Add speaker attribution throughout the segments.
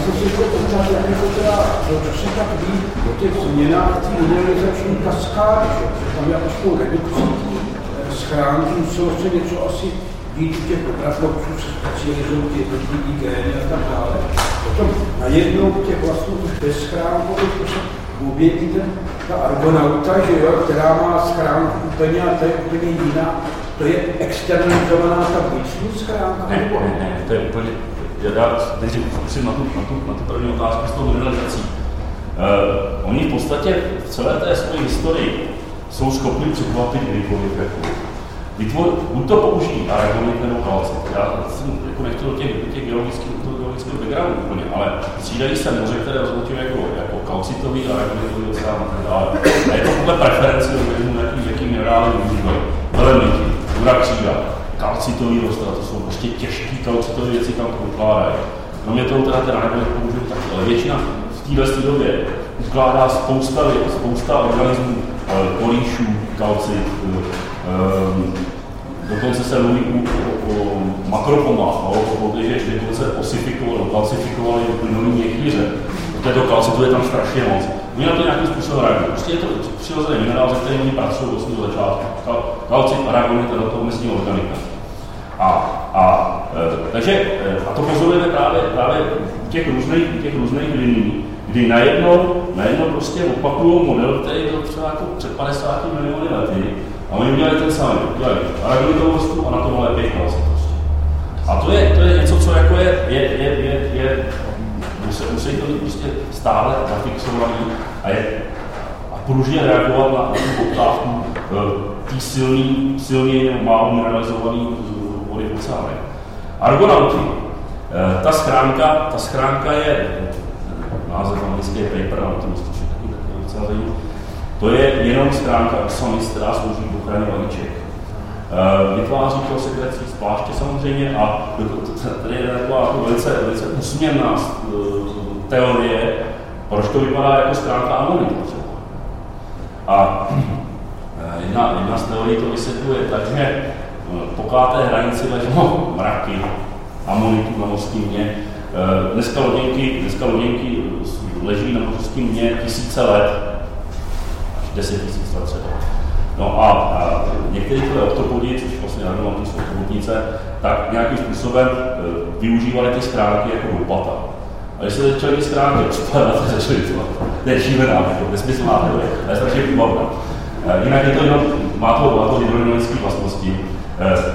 Speaker 1: jste si to pořád, jak jako teda, to se tak ví o těch změnách té modernizační kaskády, že tam je až redukcí eh, schránky, muselo se něco asi být u těch obrazlovců se specializují ty jednotliví gény a tak dále. Potom najednou těch vlastně už bezchránkových, to se objeví ten, ta argonauta, že jo, která má schránku úplně a to je úplně jiná. To je externalizovaná ta vnitřní schránka?
Speaker 2: Ne, ne, ne, to je úplně, já teď zkusím na tu, na tu, na tu první otázku s tou mineralizací. Uh, oni v podstatě v celé té své historii jsou schopni překvapit kdykoliv jako vytvor, buď to použijí aragonit nebo kalcit. Já jsem jako nechtěl do těch, těch geologických, do geologického backgroundu úplně, ale střídají se moře, které rozhodně jako, jako kalcitový, aragonitový oceán a tak dále. A je to podle preferenci organismu, jaký, jaký minerály využívají. Velemity, urakřída, kalcitový rostlina, to jsou prostě těžké kalcitové věci, tam ukládají. Kromě toho teda ten aragonit použiju taky, ale většina v téhle době ukládá spousta, spousta organismů, kolíšů, eh, kalcit, Um, dokonce se mluví o, o makropomách, no, že dokonce osifikovali, kalcifikovali plynulý měchýře. Protože to kalcitu je tam strašně moc. Oni na to nějakým způsobem reagují. Prostě je to přirozený minerál, ze kterým oni pracují vlastně do začátku. Kalcit, aragonit a do toho mezní organika. A, a, e, takže, e, a to pozorujeme právě, právě u těch různých, těch různých liní, kdy najednou, najednou prostě opakují model, který byl třeba jako před 50 miliony lety, a oni udělali ten samý, udělali aragonitovou vrstvu a na tom pěkná se prostě. A to je, to je něco, co jako je, je, je, je, je musí, musí to být prostě stále zafixovaný a je a pružně reagovat na, tu poptávku eh, tý silný, silně málo mineralizovaný vody v oceánech. Argonauti. Eh, ta schránka, ta schránka je, název anglický je paper nautilus, což je taky, taky docela zajímavé to je jenom schránka Osamis, která slouží k ochraně vajíček. Eh, vytváří to sekrecí z pláště samozřejmě a tady je taková velice, velice usměrná eh, teorie, proč to vypadá jako schránka amonitu třeba. A jedna, jedna z teorií to vysvětluje tak, že po káté hranici ležou mraky amonitu na mořském dně. Dneska loděnky, dneska loděnky leží na mořském dně tisíce let, 10 tisíc let třeba. No a, a některé tyhle oktopodi, což vlastně na ty jsou oktopodnice, tak nějakým způsobem využívali ty stránky jako lopata. A když se začaly ty stránky rozpadat, tak začaly to. To je šílená, jako nesmyslná teorie, to je strašně výbavná. E, jinak je to jenom, má to, má to hydrodynamické vlastnosti. E,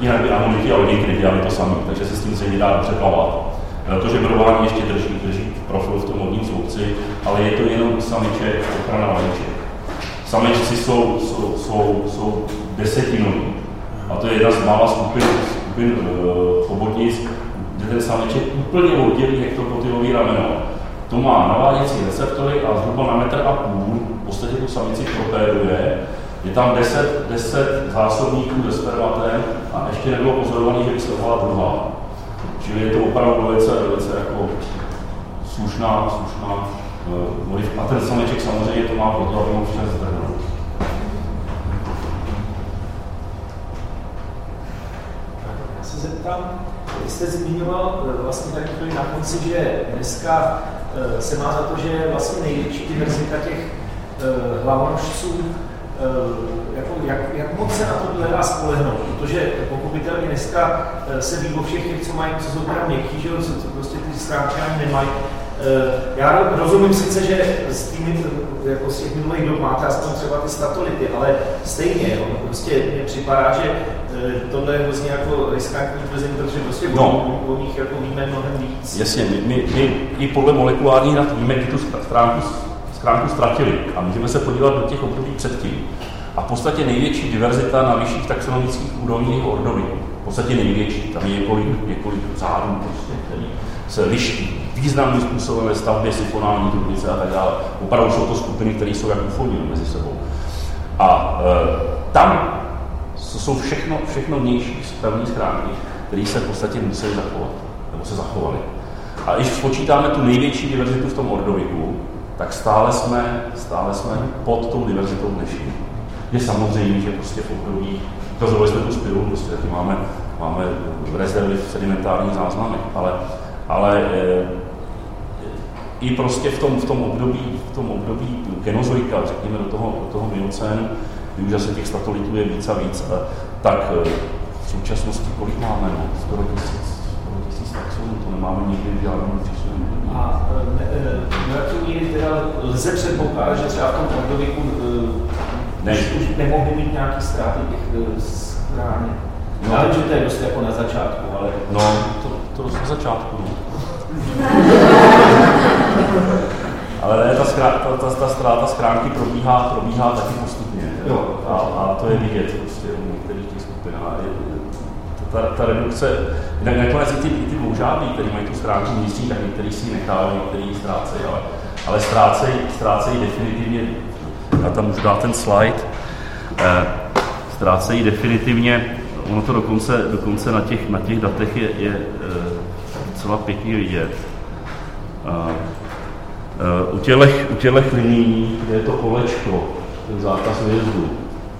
Speaker 2: jinak by amonity a lodinky nedělali to samé, takže se s tím se dá přeplavat. To, že brodování ještě drží, drží profil v tom lodním sloupci, ale je to jenom samiček, ochrana vajíček samečci jsou, jsou, jsou, jsou desetinoví. A to je jedna z mála skupin, skupin uh, chobotnic, kde ten sameček úplně oddělí hektopotylový rameno. To má naváděcí receptory a zhruba na metr a půl v podstatě tu samici propéruje. Je tam 10, 10 zásobníků se spermatem a ještě nebylo pozorovaný, že by se druhá. Čili je to opravdu velice, velice jako slušná, slušná uh, A ten sameček samozřejmě to má proto, aby mohl včas zdrhnout.
Speaker 3: Já se zeptám, vy jste zmiňoval eh, vlastně tady chvíli na konci, že dneska uh, se má za to, že vlastně největší diverzita těch hlavonožců, jako, jak, jak moc se na to dá spolehnout, protože pochopitelně dneska se ví o všech těch, co mají, co jsou teda měkký, že co, co prostě ty stránky ani nemají, Eh, já rozumím sice, že s těmi, jako z těch minulých dob máte aspoň třeba ty statolity, ale stejně, jo, prostě mně připadá, že eh, tohle je hrozně jako riskantní tvrzení, protože prostě no. o, o nich jako víme mnohem víc.
Speaker 2: Jasně, my, my, my i podle molekulárních dat víme, kdy tu stránku, stránku ztratili a můžeme se podívat do těch období předtím. A v podstatě největší diverzita na vyšších taxonomických úrovních ordových. V podstatě největší, tam je několik, několik řádů, prostě, který se liší významným způsobem ve stavbě symfonální trubice a tak dále. Opravdu jsou to skupiny, které jsou jako ufoni mezi sebou. A e, tam jsou všechno, všechno vnější stavní schránky, které se v podstatě museli zachovat, nebo se zachovaly. A když spočítáme tu největší diverzitu v tom ordoviku, tak stále jsme, stále jsme pod tou diverzitou dnešní. Je samozřejmě, že prostě v období, ukazovali jsme tu spiru, prostě taky máme, máme rezervy v sedimentárních záznamech, ale ale e, i prostě v tom, v tom období, v tom období genozoika, řekněme do toho, do toho miocénu, kdy už zase těch statolitů je víc a víc, tak eh, v současnosti kolik máme? No? Skoro tisíc, skoro tisíc taxonů, to nemáme nikdy v žádném přísném
Speaker 3: A ne, jaký míry teda lze předpokládat, že třeba v tom období ne. už nemohli mít nějaké ztráty těch schránek? No. Já vím, že to je dost jako na začátku, ale...
Speaker 2: No, to, to dost na začátku, no. Ale ne, ta, skrá, ta, ta, ta ztráta schránky probíhá, probíhá taky postupně. Jo. A, a to je vidět prostě u některých těch skupin. A je, ta, ta redukce, jinak nakonec i ty, i ty moužádlí, kteří mají tu schránku místní, tak některý si ji nechávají, některý ji ztrácejí, ale, ale ztrácejí, ztrácejí definitivně, já tam můžu dát ten slide, eh, ztrácejí definitivně, ono to dokonce, dokonce na, těch, na těch datech je, je eh, docela pěkně vidět. A, u tělech, u tělech liní, kde je to kolečko, ten zákaz výjezdu,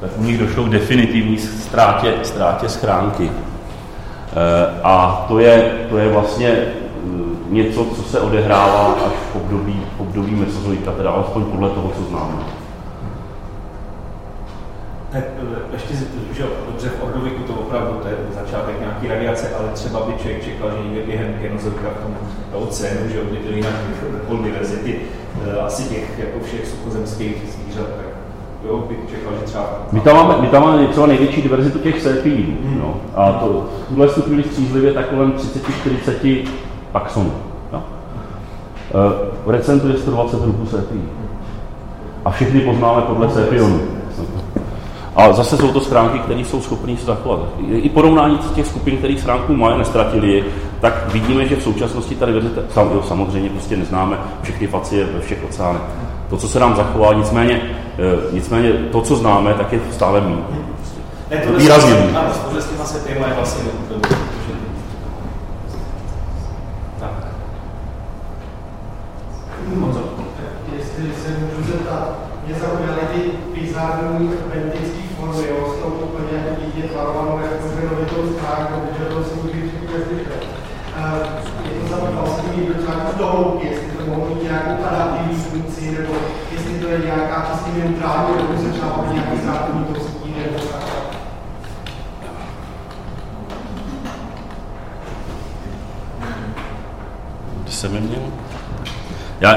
Speaker 2: tak u nich došlo k definitivní ztrátě, ztrátě schránky. E, a to je, to je vlastně e, něco, co se odehrává až v období, v období mesozoika, teda alespoň podle toho, co známe
Speaker 3: tak eh, ještě, že dobře v ordoviku to opravdu to je začátek nějaký radiace, ale třeba by člověk čekal, že někde během genozoika v tom oceánu, že by to jinak vrchol diverzity eh, asi těch jako všech suchozemských zvířat, tak jo, bych čekal, že třeba...
Speaker 2: My tam máme, my tam máme třeba největší diverzitu těch sépií, hmm. no. A to v tuhle chvíli střízlivě tak kolem 30-40 taxonů. No. V recentu je 120 druhů sépií. A všechny poznáme podle sépionu. A zase jsou to schránky, které jsou schopné se zachovat. I porovnání těch skupin, které schránku mají, nestratili tak vidíme, že v současnosti ta diverzita, sam, samozřejmě prostě neznáme všechny facie ve všech oceánech. To, co se nám zachová, nicméně, nicméně to, co známe, tak je stále méně.
Speaker 3: To Výrazně. Ano, s těma se téma je vlastně Tak.
Speaker 4: Jestli se můžu zeptat, mě zaujaly ty bizarní bentické formy, jo, s tou úplně jedině tvarovanou jako hřenovitou stránkou, protože to si může všichni neslyšet. Je to zapýtal se mi do článku do hloubky, jestli to mohlo mít nějakou adaptivní funkci, nebo jestli to je nějaká čistě neutrální, nebo se třeba nějaký zákonitostí, nebo tak.
Speaker 2: jsem je měl?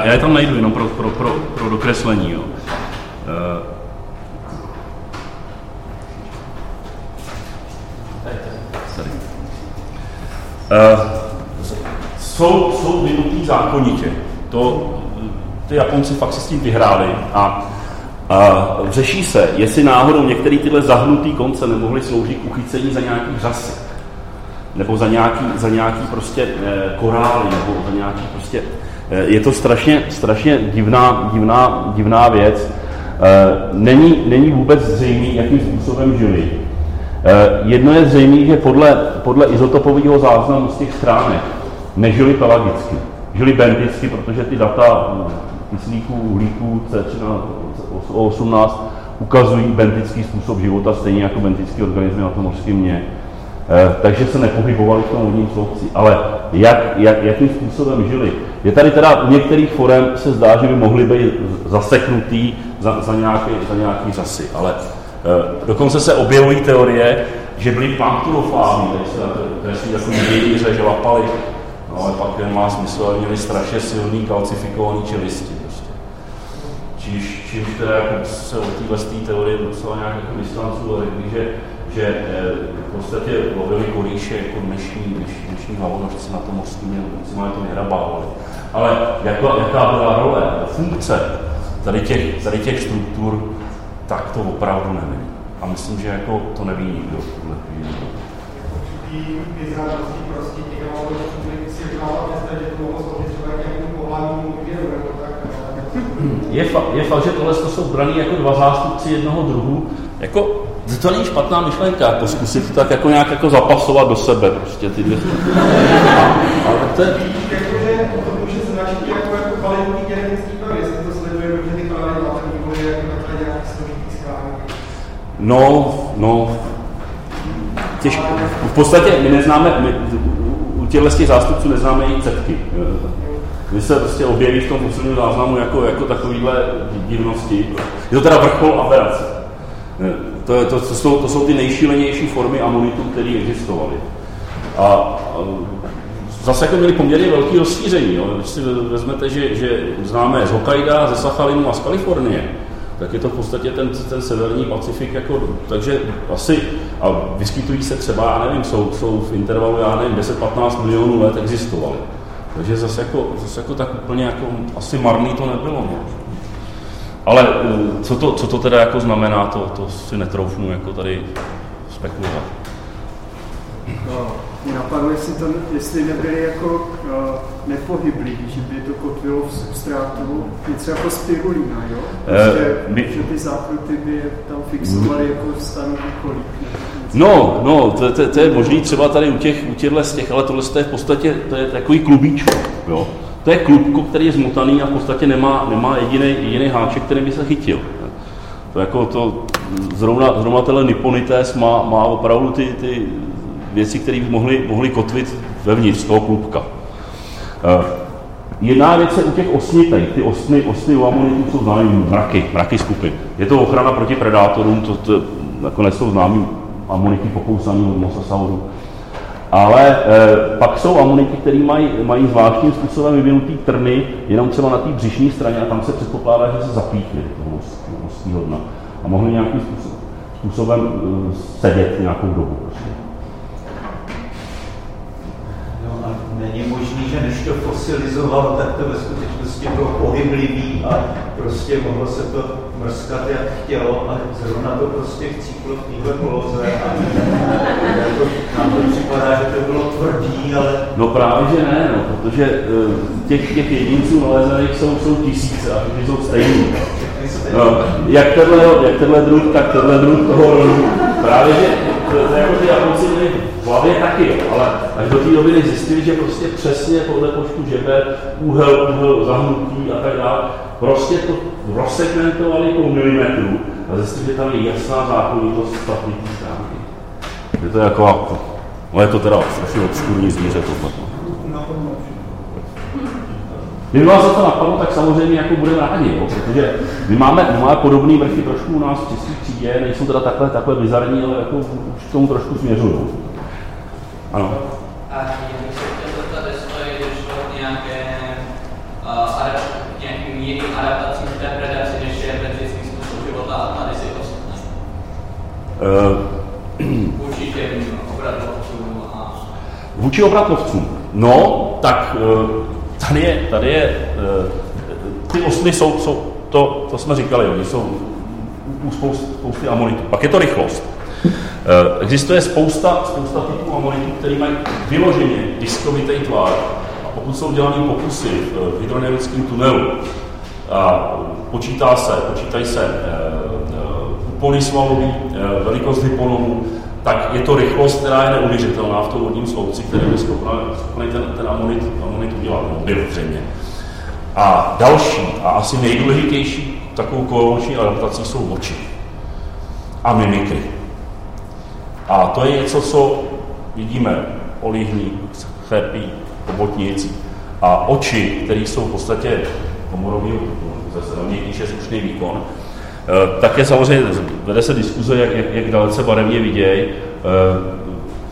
Speaker 2: Já, je tam najdu jenom pro, pro, pro, pro dokreslení. Jo. Uh, Uh, jsou, jsou vynutý zákonitě. To, ty Japonci fakt si s tím vyhráli a, a řeší se, jestli náhodou některé tyhle zahnutý konce nemohly sloužit k uchycení za nějaký řasy, nebo za nějaký, za nějaký prostě e, korály, nebo za nějaký prostě... E, je to strašně, strašně divná, divná, divná věc. E, není, není vůbec zřejmý, jakým způsobem žili. E, jedno je zřejmé, že podle, podle izotopového záznamu z těch stránek nežili pelagicky. Žili benticky, protože ty data kyslíků, uhlíků C318 ukazují bentický způsob života, stejně jako bentický organismy na tom mořském. E, takže se nepohybovali v tom vodním sloupci. Ale jak, jak, jakým způsobem žili? Je tady teda u některých forem se zdá, že by mohli být zaseknutý za, za, nějaký, za nějaký řasy, ale e, dokonce se objevují teorie, že byli planktonofázy, které si jako mělíře, že lapali, no ale pak jen má smysl, ale měli strašně silný kalcifikovaný čelisti. Prostě. Čímž, čímž teda jako se od téhle teorie docela nějak jako distancu, ale že, že eh, v podstatě lovili kolíše jako dnešní, dnešní, dnešní hlavonožci na tom mořském, maximálně to nehrabávali. Ale jako, jaká byla role, funkce tady těch, tady těch struktur, tak to opravdu nevím. A myslím, že jako to neví nikdo v tuhle chvíli. prostě je, fa- je fakt, že tohle jsou braný jako dva zástupci jednoho druhu. Jako, to není špatná myšlenka, jako zkusit to tak jako nějak jako zapasovat do sebe, prostě ty dvě. Ale to je... No, no, těžko. V podstatě my neznáme, my, u těchto těch zástupců neznáme jejich cetky. Kdy se prostě objeví v tom posledním záznamu jako, jako takovýhle divnosti. Je to teda vrchol aberace. To, to, to, jsou, to jsou ty nejšílenější formy amonitu, které existovaly. A, a zase jako měli poměrně velký rozšíření. Jo. Když si vezmete, že, že známe z Hokkaida, ze Sachalinu a z Kalifornie, tak je to v podstatě ten, ten severní Pacifik, jako, takže asi, a vyskytují se třeba, já nevím, jsou, jsou v intervalu, já nevím, 10-15 milionů let existovaly. Takže zase jako, zase jako tak úplně jako asi marný to nebylo. No. Ale eh, co to, co to teda jako znamená, to, to si netroufnu jako tady spekulovat.
Speaker 5: No, mě napadlo, jestli, to, jestli nebyly jako uh, nepohyblí, že by to kotvilo v substrátu, něco jako spirulína, jo? Prostě, uh, my... že ty zákruty by tam fixovaly jako stanový kolík.
Speaker 2: No, no, to, to, to, je možný třeba tady u těch, u těchhle z těch, ale tohle je v podstatě, to je takový klubíčko, jo. To je klubko, který je zmotaný a v podstatě nemá, nemá jediný, jediný háček, který by se chytil. To jako to, zrovna, zrovna tenhle niponités má, má opravdu ty, ty věci, které by mohly, mohly kotvit vevnitř toho klubka. Uh, Jedna věc je u těch osnitej, ty osny, osny u amonitů jsou známý mraky, mraky skupin. Je to ochrana proti predátorům, to, to nakonec jsou známí amonity pokousaný od mosasaurů. Ale e, pak jsou amonity, které mají, mají zvláštním způsobem vyvinutý trny, jenom třeba na té břišní straně a tam se předpokládá, že se zapíchly do toho mostního dna a mohli nějakým způsobem, způsobem e, sedět nějakou dobu. Prostě.
Speaker 6: není možný, že než to fosilizovalo, tak to ve skutečnosti bylo pohyblivý a prostě mohlo se to mrskat, jak chtělo a zrovna to prostě chcíplo v téhle poloze a připadá, že to bylo tvrdý, ale...
Speaker 2: No právě, že ne, no, protože eh, těch, těch jedinců nalezených jsou, jsou tisíce a všichni jsou stejní. No, jak, tenhle, jak tenhle druh, tak tenhle druh toho rodu. Právě, že to, jako ty Japonci měli v hlavě taky, ale až do té doby než zjistili, že prostě přesně podle počtu žeber, úhel, úhel zahnutí a tak dále, prostě to rozsegmentovali po milimetru a zjistili, že tam je jasná zákonitost statnitý stránky. Je to jako, no je to teda strašně obskurní zvíře tohle. No. Kdyby vás za to napadlo, tak samozřejmě jako budeme rádi, jo? protože my máme, my máme podobné vrchy trošku u nás v České třídě, nejsou teda takhle, takhle bizarní, ale jako už k tomu trošku směřují. Ano.
Speaker 7: A já bych se chtěl zeptat, jestli došlo k nějaké uh, nějakým jiným adaptacím v té predaci, než je metrický způsob života a tady si ostatní. Uh, Vůči těm obratlovcům a...
Speaker 2: Vůči? No, tak uh, Tady je, tady je eh, ty osny jsou, jsou to, to jsme říkali, oni jsou u spousty, spousty amonitů. Pak je to rychlost. Eh, existuje spousta, spousta typů amonitů, které mají vyloženě diskovitý tvar. A pokud jsou dělané pokusy v hydrodynamickém tunelu, a počítá se, počítají se úpony svalový, velikost hyponomů, tak je to rychlost, která je neuvěřitelná v tom vodním sloupci, který je schopný ten, ten amonit, amonit udělat, no, byl zřejmě. A další a asi nejdůležitější takovou kooroční adaptací jsou oči a mimikry. A to je něco, co vidíme olihní, chrepí, obotnici. A oči, které jsou v podstatě komorový, zase na mě je slušný výkon, Eh, také samozřejmě vede se diskuze, jak, jak, jak dalece barevně vidějí, eh,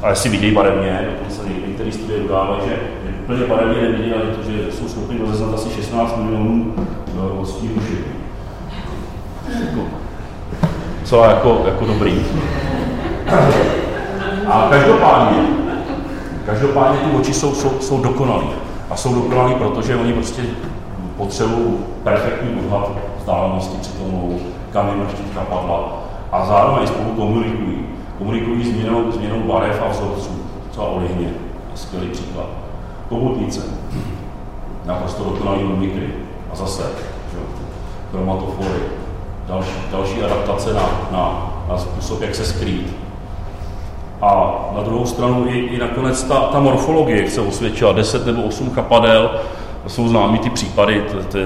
Speaker 2: a jestli vidějí barevně, dokonce některé studie dodávají, že úplně barevně nevidí, ale že jsou schopni rozeznat asi 16 milionů vlastní duši. Co jako, jako dobrý. A každopádně, každopádně ty oči jsou, jsou, jsou dokonalý. A jsou dokonalý, protože oni prostě potřebují perfektní odhad vzdálenosti při tom kam jim štítka padla. A zároveň spolu komunikují. Komunikují změnou, změnou barev a vzorců. Třeba olihně, skvělý příklad. Kobotnice, naprosto dokonalý mimikry. A zase, že, chromatofory, další, další adaptace na, na, na způsob, jak se skrýt. A na druhou stranu i, i nakonec ta, ta morfologie, jak se osvědčila, 10 nebo 8 chapadel, jsou známý ty případy, to, to,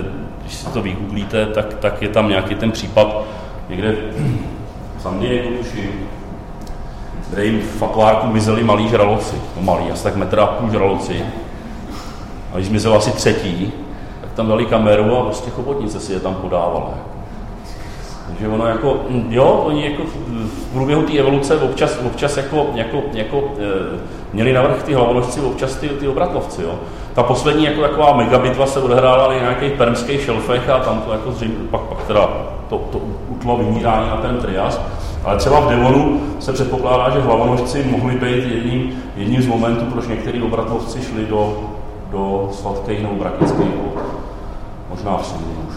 Speaker 2: když si to vygooglíte, tak, tak je tam nějaký ten případ někde v San Diego, kde jim v akvárku mizeli malí žraloci, no malí, asi tak metr a půl žraloci. A když zmizel asi třetí, tak tam dali kameru a prostě chobotnice si je tam podávala. Takže ono jako, hm, jo, oni jako v průběhu té evoluce občas, občas jako, jako, jako e, měli navrh ty hlavonožci, občas ty, ty obratlovci, jo. Ta poslední jako taková megabitva se odehrála na nějakých permských šelfech a tam to jako zřejmě, pak, pak teda to, to utlo vymírání na ten trias. Ale třeba v Devonu se předpokládá, že hlavonožci mohli být jedním, jedním z momentů, proč některý obratlovci šli do, do sladkých nebo brakických vod. Možná v už.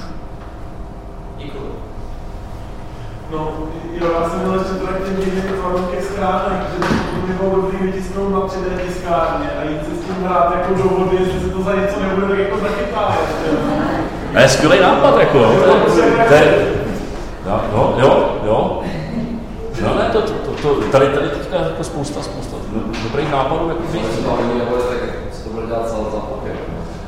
Speaker 7: Děkuji.
Speaker 4: No, jo, já jsem měl ještě teda k těm těch by bylo dobrý vytisknout na 3D tiskárně a jít si s tím hrát jako do vody, jestli se to za něco nebude tak jako zachytá.
Speaker 2: To je skvělý nápad, jako. To je, jo, jo, jo. No ne, to, to, to, tady, tady teďka je jako spousta, spousta dobrých nápadů, jako víc.
Speaker 8: To bude dělat celé za poker.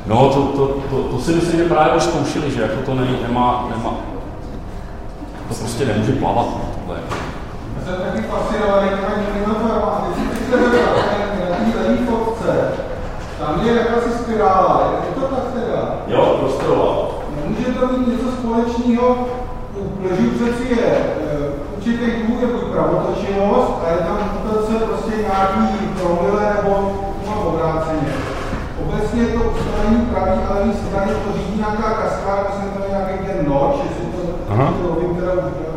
Speaker 2: No, to, to, to, to, si myslím, že právě už zkoušeli, že jako to není, nemá, nemá, to prostě nemůže plavat. Tohle.
Speaker 4: Jsem taky fascinovaný těmi si na té fotce, tam je jakási spirála, je to tak teda?
Speaker 2: Jo, prostorová.
Speaker 4: Nemůže to mít něco společného, leží přeci je eh, určitý důvod je buď pravotočivost a je tam mutace prostě nějaký promile nebo obráceně. Obecně je to ustavení pravý a levý strany to řídí nějaká kaskáda, myslím, to je nějaký ten noč, jestli to, to lovím teda už dávno jako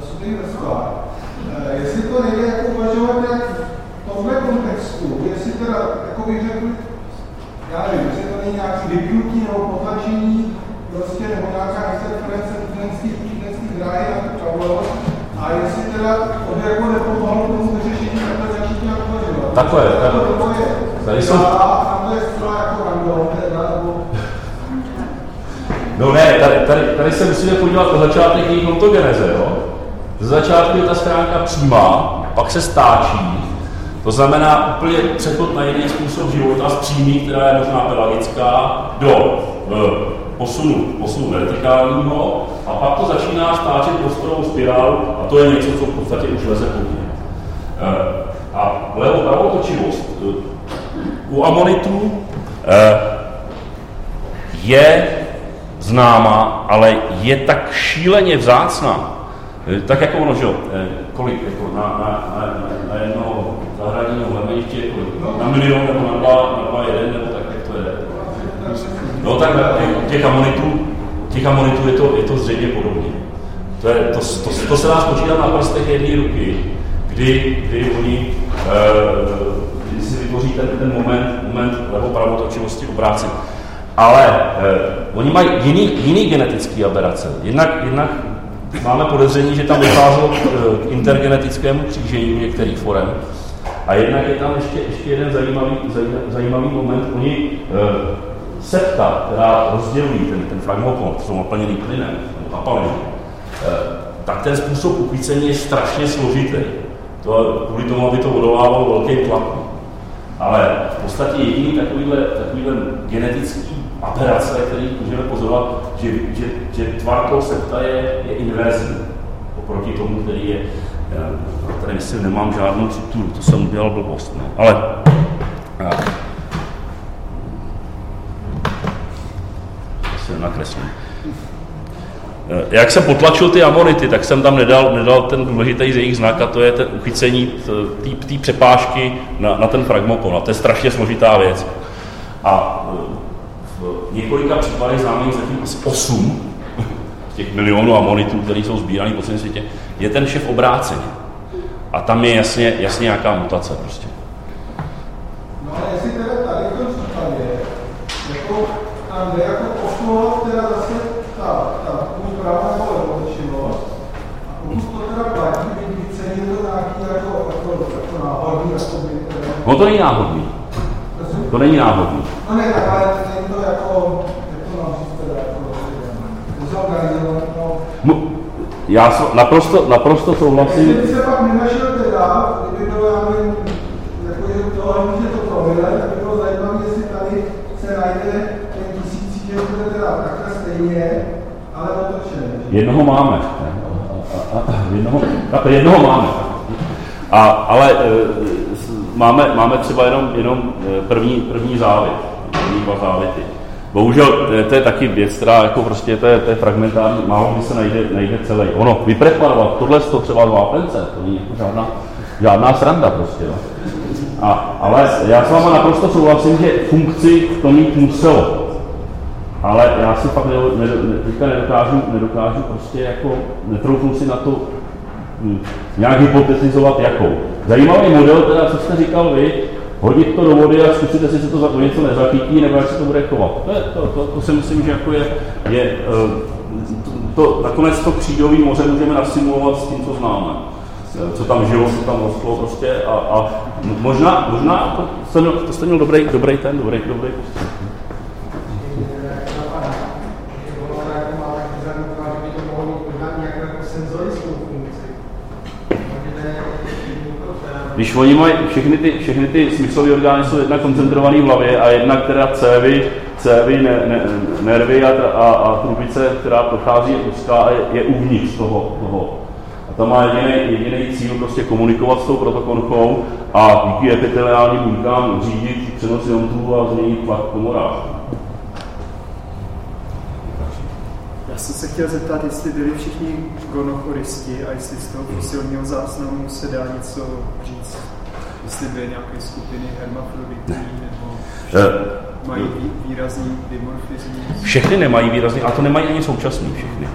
Speaker 4: zasudný vrstvách. E, jestli to nejde jako uvažovat jak v tomhle kontextu, jestli teda, jako bych řekl, já nevím, jestli to není nějaký vypnutí nebo potlačení, prostě nebo nějaká interference studentských dráhy na tu pravost, a jestli teda to by jako nepomohlo tomu vyřešení, takhle začít nějak uvažovat.
Speaker 2: Takhle, takhle. Tady jsou...
Speaker 4: A to je zcela jako random, teda, nebo
Speaker 2: No ne, tady, tady, tady se musíme podívat na začátek její ontogeneze, jo? Ze začátku je ta stránka přímá, pak se stáčí, to znamená úplně přechod na jiný způsob života z přímý, která je možná pelagická, do e, posunu, posunu vertikálního a pak to začíná stáčet prostorovou spirálu a to je něco, co v podstatě už leze po. E, a levo pravou točivost e, u amonitů e, je známa, ale je tak šíleně vzácná, tak jako ono, že jo, eh, kolik, jako na, na, na, na jednoho zahradního hlemeniště, na milion nebo na dva, na dva jeden, nebo tak, jak to je. No tak těch amonitů, těch amonitů je to, je to zřejmě podobně. To, je, to, to, to se dá spočítat na prstech jedné ruky, kdy, kdy oni e, kdy si vytvoří ten, ten moment, moment levo-pravotočivosti obrácený ale eh, oni mají jiný, jiný genetický aberace. Jednak, jednak máme podezření, že tam docházelo k, k intergenetickému křížení některých forem. A jednak je tam ještě, ještě jeden zajímavý, zajímavý moment. Oni eh, septa, která rozdělují ten, ten fragmokon, jsou naplněný plynem, kapalinem, eh, tak ten způsob uchvícení je strašně složitý. To, kvůli tomu, aby to odolávalo velkým tlakům. Ale v podstatě jediný takovýhle, takovýhle genetický operace, který můžeme pozorovat, že, že, že tvar toho septa je, je inverzní oproti tomu, který je, já tady myslím, nemám žádnou cituru, to jsem udělal blbost, no. ale já, se nakreslím. Eh, jak jsem potlačil ty amonity, tak jsem tam nedal, nedal ten důležitý z jejich znak a to je ten uchycení té přepážky na, na ten fragmokon. A to je strašně složitá věc. A eh, několika případech známých zatím asi 8 z těch milionů amonitů, které jsou sbírané po celém světě, je ten šef obráceně. A tam je jasně, jasně nějaká mutace prostě.
Speaker 4: No ale jestli teda tady v tom případě, jako tam jde jako posunovat teda zase ta, ta buď pravá nebo levočinnost, a pokud to teda platí, by vycenil to nějaký jako, jako, jako náhodný, jako by.
Speaker 2: No to není náhodný. To není náhodný.
Speaker 4: No ne, tak ale to jako, jak to mám říct teda, jako, zorganizovat, no.
Speaker 2: Já so, naprosto, naprosto souhlasím.
Speaker 4: Jestli by se pak nenašel teda, kdyby bylo, já nevím, jako že tohle může to promile, tak by bylo zajímavé, jestli tady se najde ten tisící, že bude teda takhle stejně, ale otočené.
Speaker 2: Jednoho máme. A, a, a, jednoho, jednoho máme. A, ale e, máme, máme třeba jenom, jenom eh, první, první závit, závity. Bohužel to, to je taky věc, která jako prostě to je, to je fragmentární, málo kdy se najde, najde celý. Ono, vypreparovat tohle to třeba dva pence, to není jako žádná, žádná sranda prostě. Jo. A, ale já s váma naprosto souhlasím, že funkci v tom mít muselo. Ale já si fakt ne, ne, teďka nedokážu, nedokážu prostě jako, netroufnu si na to hm, nějak hypotetizovat jakou. Zajímavý model, teda, co jste říkal vy, hodit to do vody a zkusit, jestli se to za něco nezachytí, nebo jak se to bude chovat. To, to, to, to si myslím, že jako je, je eh, to, to, nakonec to křídový moře můžeme nasimulovat s tím, co známe. Eh, co tam žilo, co tam rostlo prostě a, a možná, možná to jste měl, to jste měl dobrý, dobrý ten, dobrý, dobrý postup. Když oni mají, všechny ty, všechny ty smyslové orgány jsou jedna koncentrované v hlavě a jedna, která cévy, cévy ne, ne, nervy a, a, a trubice, která prochází úzká a je, je uvnitř toho, toho. A tam má jediný, cíl prostě komunikovat s tou protokonchou a díky epiteliálním buňkám řídit přenos a změnit tlak komorách.
Speaker 5: Já jsem se chtěl zeptat, jestli byli všichni gonochoristi a jestli z toho fosilního záznamu se dá něco říct. Jestli byly nějaké skupiny hermafroditů nebo uh, mají výrazný dimorfismus.
Speaker 2: Všechny nemají výrazný, a to nemají ani současný všechny.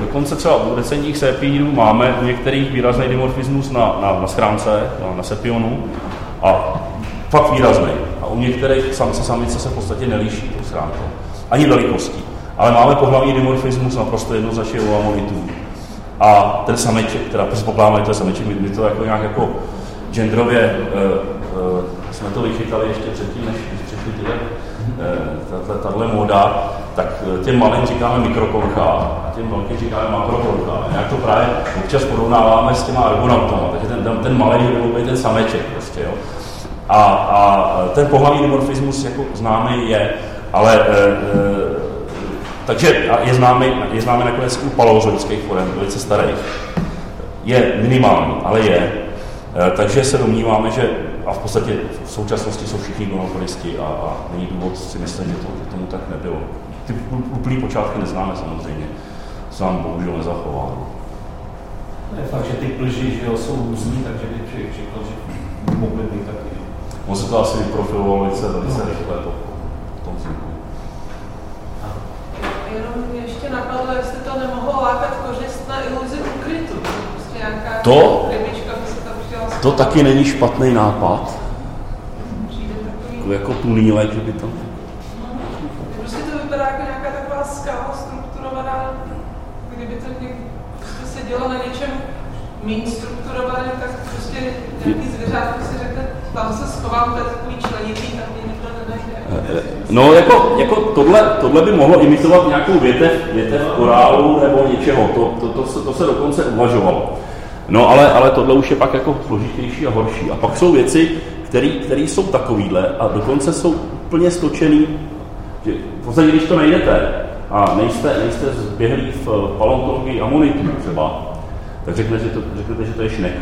Speaker 2: Dokonce třeba u recentních sepidů máme u některých výrazný dimorfismus na, na, na schránce, na, na sepionu, a fakt výrazný. A u některých samce samice se v podstatě nelíší schránkou. Ani velikostí. Ale máme pohlavní dimorfismus naprosto jednoznačně u amonitů. A ten sameček, teda předpokládáme, že to je sameček, my, my to jako nějak jako genderově uh, uh, jsme to vychytali ještě předtím, než, přišli tyhle, uh, tahle móda, tak těm malým říkáme mikrokoncha a těm velkým říkáme makrokoncha. Nějak to právě občas porovnáváme s těma argonautama, takže ten, ten, ten malý je ten sameček prostě, jo. A, a ten pohlavní dimorfismus jako známý je, ale uh, takže je známý, je známý nakonec u paleozoických forem, velice starých. Je minimální, ale je. E, takže se domníváme, že a v podstatě v současnosti jsou všichni monopolisti a, a není důvod si myslet, že, to, že tomu tak nebylo. Ty úplný počátky neznáme samozřejmě, se nám bohužel nezachoval.
Speaker 3: Je fakt, že ty plži že jo, jsou různý, takže by člověk čekal, že mohly být taky.
Speaker 2: On se to asi vyprofiloval velice, velice no. rychle po tom vzniku
Speaker 9: jenom ještě napadlo, jestli to nemohlo lákat kořist na iluzi ukrytu. Prostě nějaká
Speaker 2: to,
Speaker 9: rybička by se tam chtěla
Speaker 2: To taky není špatný nápad. Takový... Jako tunílek, že by to...
Speaker 9: Prostě to vypadá jako nějaká taková skala strukturovaná, kdyby to někdy prostě se dělo na něčem méně strukturované, tak prostě nějaký zvěřátko si řekne, tam se schovám, to je takový členitý, tam mě nikdo nenajde.
Speaker 2: No, jako, jako tohle, tohle by mohlo imitovat nějakou větev, větev korálu nebo něčeho, to, to, to, to, to se dokonce uvažovalo. No, ale, ale tohle už je pak jako složitější a horší. A pak jsou věci, které jsou takovýhle a dokonce jsou úplně stočený, že v podstatě, když to najdete a nejste, nejste zběhlí v paleontologii amonitů třeba, tak řeknete, že to, řeknete, že to je šnek.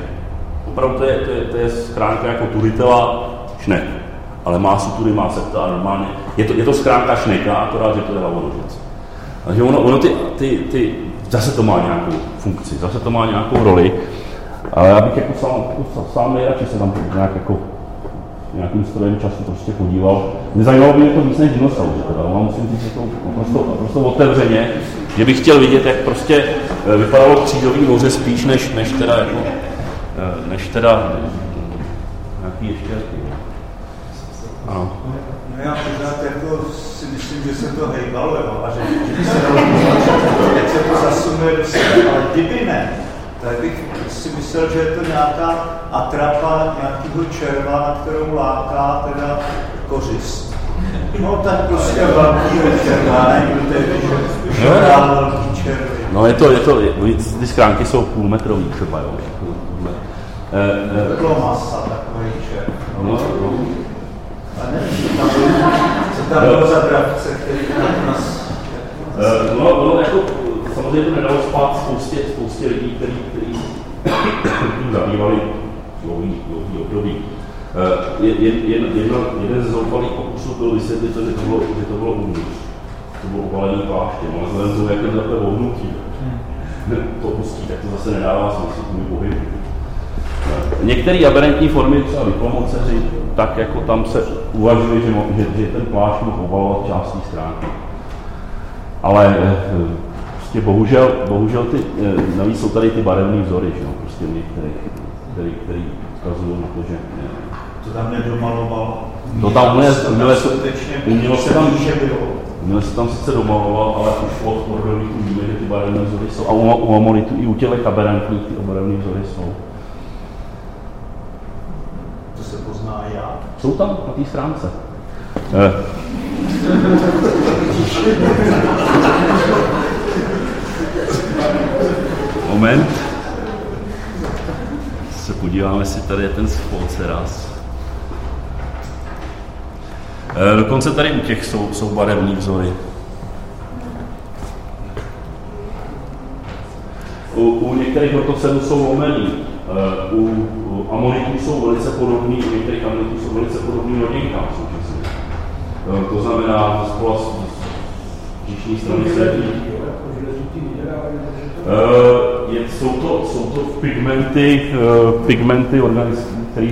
Speaker 2: Opravdu to je, to je, to je schránka jako turitela šnek ale má sutury, má septa normálně. Je to, je to schránka šneka, akorát, že to je hlavonožec. Takže ono, ono ty, ty, ty, zase to má nějakou funkci, zase to má nějakou roli, ale já bych jako sám, jako sám nejradši se tam nějak jako nějakým strojem času prostě podíval. Nezajímalo by mě to víc než dinosaury, teda, ale musím říct, že to prostě, prostě otevřeně, že bych chtěl vidět, jak prostě eh, vypadalo křídový moře spíš, než, než teda jako, eh, než teda nějaký ještě
Speaker 6: ano. No já pořád jako si myslím, že se to hejbalo, jo, a že, že by se dalo teď se to zasunuje do sebe, ale kdyby ne, tak bych si myslel, že je to nějaká atrapa nějakého červa, na kterou láká teda kořist. No tak prostě velký červa, ne, kdo to je, že velký červy.
Speaker 2: No je to, je to, ty schránky jsou půlmetrový třeba, jo.
Speaker 6: Eh, eh, masa takový červ. No, no. Co tam bylo za dravce, který nás...
Speaker 2: No, no, jako, samozřejmě to nedalo spát spoustě, spoustě lidí, kteří, kteří tím zabývali dlouhý, dlouhý období. Eh, je, je, jedna, jeden z zoufalých pokusů byl vysvětlit, že to bylo, že to bylo uvnitř. To bylo obalený pláštěm, ale vzhledem k tomu, jak je to takové vohnutí, to pustí, tak to zase nedává smysl tomu pohybu. Některé aberrantní formy, třeba diplomoceři, tak jako tam se uvažuje, že, že, že ten plášť mohl obalovat částí stránky. Ale eh, prostě bohužel, bohužel ty, eh, navíc jsou tady ty barevné vzory, že jo, prostě některé, který, který ukazují na to, že
Speaker 6: to tam nedomaloval.
Speaker 2: To tam uměle, uměle, uměle se tam, uměle se tam sice domaloval, ale už od ordovíků víme, že ty barevné vzory jsou. A u, u amonitu i u těch aberrantních ty barevné vzory jsou.
Speaker 6: To pozná já.
Speaker 2: Jsou tam na té stránce. Eh. Moment. Se podíváme, jestli tady je ten raz. Eh, dokonce tady u těch jsou, jsou barevní vzory. U, u některých ortocenů jsou lomený, u, u amonitů jsou velice podobný, u některých amonitů jsou velice podobný lodinkám současně. Eh, to znamená, že spola z říční strany se je, jsou, to, jsou to pigmenty, pigmenty organismů, které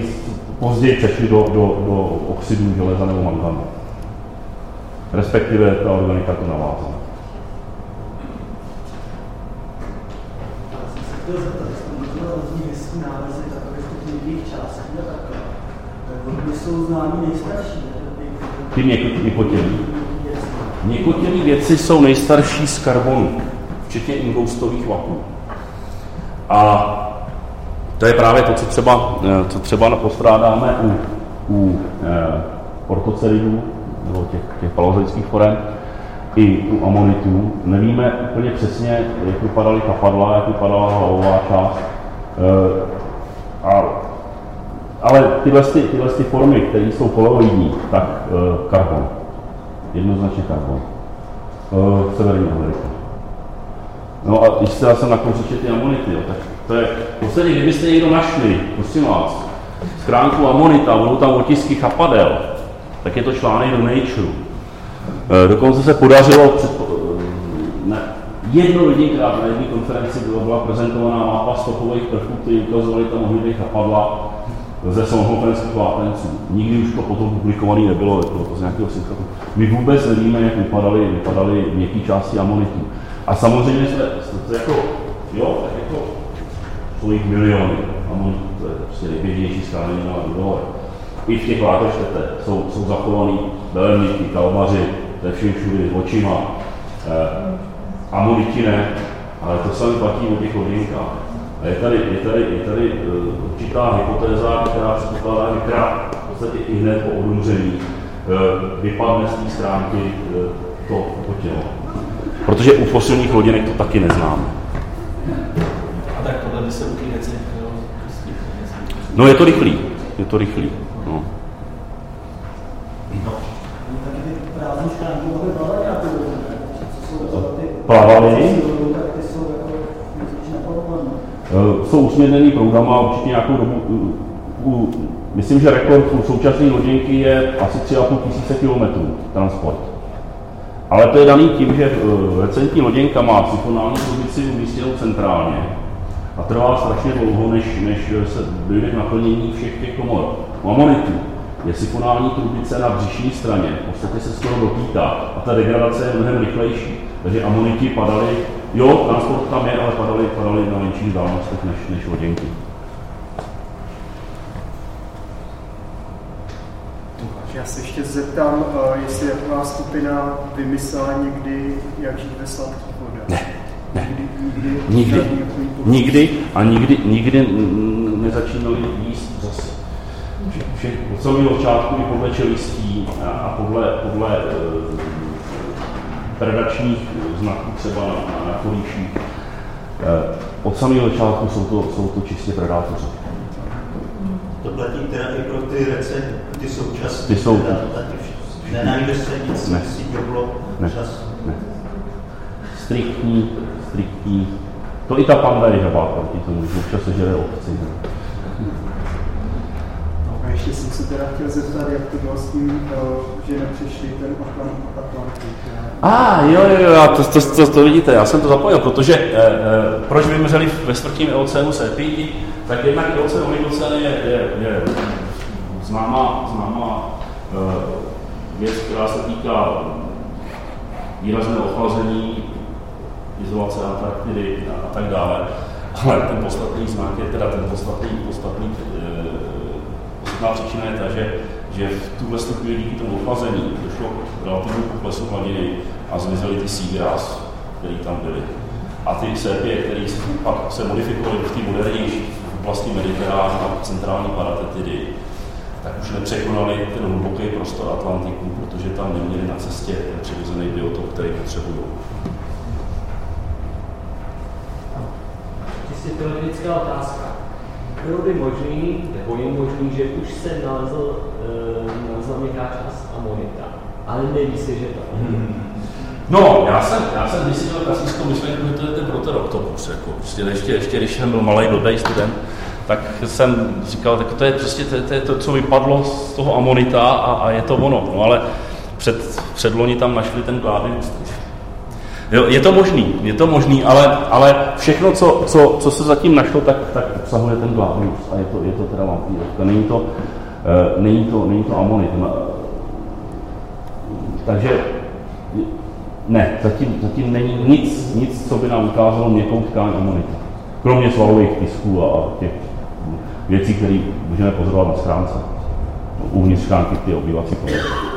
Speaker 2: později přešli do, do, do oxidů železa nebo manganu. Respektive ta organika to navázala.
Speaker 10: jsou známí nejstarší.
Speaker 2: Ty nikotělí. Nikotělí věci jsou nejstarší z karbonu, včetně ingoustových vaků. A to je právě to, co třeba, eh, co třeba postrádáme u, u eh, ortoceridů, nebo těch, těch paleozoických forem, i u amonitů. Nevíme úplně přesně, jak vypadaly kapadla, jak vypadala hlavová část. Eh, a, ale tyhle, ty, tyhle ty formy, které jsou poloidní, tak eh, karbon. Jednoznačně karbon. Eh, Severní Amerika. No a když se jsem nakouřiče ty amonity, jo, tak to je, v podstatě, kdybyste někdo našli, prosím vás, schránku amonita, budou tam otisky chapadel, tak je to článek do Nature. Dokonce se podařilo před, jedno jedinkrát na jedné konferenci byla, byla prezentovaná mapa stopových prvků, které ukazovaly tam ohnivé chapadla ze sonhofenských vápenců. Nikdy už to potom publikovaný nebylo, bylo to z nějakého synchrotu. My vůbec nevíme, jak vypadaly, vypadaly měkké části amonitů. A samozřejmě jsme, jsme jako, jo, tak jako jsou jich miliony. Ano, to je prostě nejběžnější skláněná dole. I v těch látočtete jsou, jsou zachovaný belemníky, kalmaři, ze všem všude očima. Eh, amoniti ne, ale to samé platí o těch hodinkách. A je tady, je tady, je tady uh, určitá hypotéza, která předpokládá, že krát v podstatě i hned po odumření uh, vypadne z té stránky uh, to, to tělo. Protože u fosilních hodinek to taky neznáme.
Speaker 3: A tak tohle by se u těch věcí
Speaker 2: No je to rychlý, je to rychlý. No. Plavaly? Jsou usměrněný proudama určitě nějakou dobu. U, myslím, že rekord u současné lodinky je asi 3,5 tisíce kilometrů transport. Ale to je daný tím, že uh, recentní lodinka má sifonální pozici umístěnou centrálně a trvá strašně dlouho, než, než se dojde k naplnění všech těch komor. U amonitu je sifonální trubice na břišní straně, v podstatě se skoro dotýká a ta degradace je mnohem rychlejší. Takže amoniti padaly, jo, transport tam je, ale padaly, padaly na menších vzdálenostech než, než lodinky.
Speaker 5: Já se ještě zeptám, eh, jestli taková skupina vymyslela někdy, jak žít ve sladkých vodách.
Speaker 2: Ne, ne. Nikdy, nikdy, nikdy a nikdy, nikdy nezačínali jíst zase. Vše, od samého začátku i podle čelistí a podle, podle uh, predačních znaků třeba na, na, na kolíších, uh, od samého začátku jsou to, jsou to čistě predátoři.
Speaker 6: To platí teda i pro ty recentní, ty současné.
Speaker 2: Ty jsou.
Speaker 6: Nenajde se nic,
Speaker 2: ne.
Speaker 6: si bylo
Speaker 2: ne. čas. Ne. Striktní, striktní. To i ta panda je žabá proti tomu, že občas se žere obci.
Speaker 5: No, ještě jsem se teda chtěl zeptat, jak to bylo s tím, že nepřišli ten Atlantik.
Speaker 2: A ah, jo, jo, jo, to, to, to, to, vidíte, já jsem to zapojil, protože eh, eh, proč vymřeli ve čtvrtém eocenu sepí, tak jednak eocen oligocen je, je, je známá, známá eh, věc, která se týká výrazného ochlazení, izolace Antarktidy a tak dále. Ale ten podstatný znak je teda ten podstatný, podstatný podstatná příčina je ta, že, že v tuhle chvíli díky tomu ochlazení došlo k relativnímu poklesu hladiny a zmizely ty seagrass, které tam byly. A ty sépie, které pak se modifikovaly v té modernější oblasti Mediteránu a centrální paratetidy, tak už nepřekonali ten hluboký prostor Atlantiku, protože tam neměli na cestě přirozený biotop, který potřebují.
Speaker 11: Čistě teoretická otázka. Bylo by možný, nebo je možný, že už se nalezl, e, nalezla nějaká část amonita, ale neví se, že to hmm.
Speaker 2: No, já jsem, já jsem když si klasickou myšlenku, že to je ten proteroktopus, jako, prostě ještě, ještě když jsem byl malý blbý student, tak jsem říkal, tak to je prostě to, to, je to co vypadlo z toho amonita a, a je to ono. No ale před, předloni tam našli ten Gladius. Jo, je to možný, je to možný, ale, ale všechno, co, co, co se zatím našlo, tak, tak obsahuje ten Gladius a je to, je to teda vampírovka. Není to, uh, není to, není to amonit. Takže ne, zatím, zatím není nic, nic, co by nám ukázalo měkkou tkáň amonita. Kromě svalových tisků a těch věcí, které můžeme pozorovat na schránce. Uvnitř schránky ty obývací povrchy.